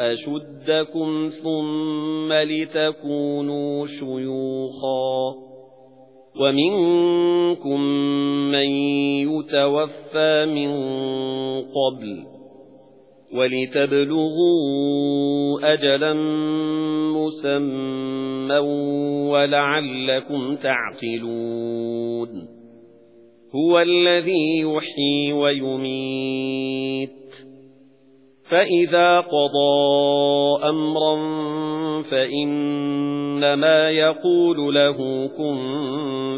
أَشُدَّكُمْ ثُمَّ لِتَكُونُوا شُيُوخًا وَمِنكُم مَّن يُتَوَفَّى مِن قَبْلُ وَلِتَبْلُغُوا أَجَلًا مُّسَمًّى وَلَعَلَّكُمْ تَعْقِلُونَ هُوَ الَّذِي يُحْيِي وَيُمِيتُ. فَإِذَا قَضَى أَمْرًا فَإِنَّمَا يَقُولُ لَهُ كُن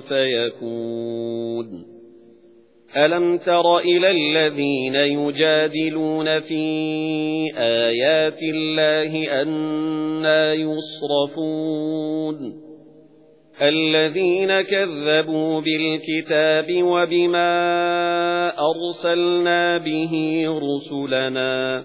فَيَكُونُ. أَلَمْ تَرَ إِلَى الَّذِينَ يُجَادِلُونَ فِي آيَاتِ اللَّهِ أَنَّى يُصْرَفُونَ؟ الَّذِينَ كَذَّبُوا بِالْكِتَابِ وَبِمَا أَرْسَلْنَا بِهِ رُسُلَنَا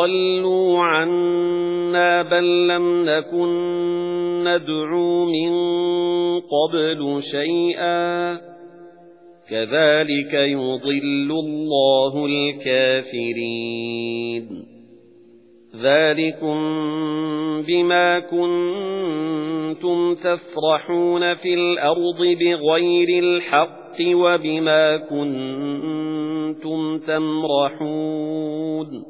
ضَلُّوا عَنَّا بَل لَّمْ نَكُن نَّدْعُو مِن قَبْلُ شَيْئًا كَذَلِكَ يُضِلُّ اللَّهُ الْكَافِرِينَ ذَلِكُمْ بِمَا كُنتُمْ تَفْرَحُونَ فِي الْأَرْضِ بِغَيْرِ الْحَقِّ وَبِمَا كُنتُمْ تَمْرَحُونَ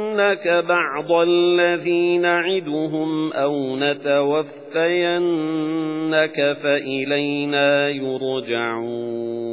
نرينك بعض الذي نعدهم أو نتوفينك فإلينا يرجعون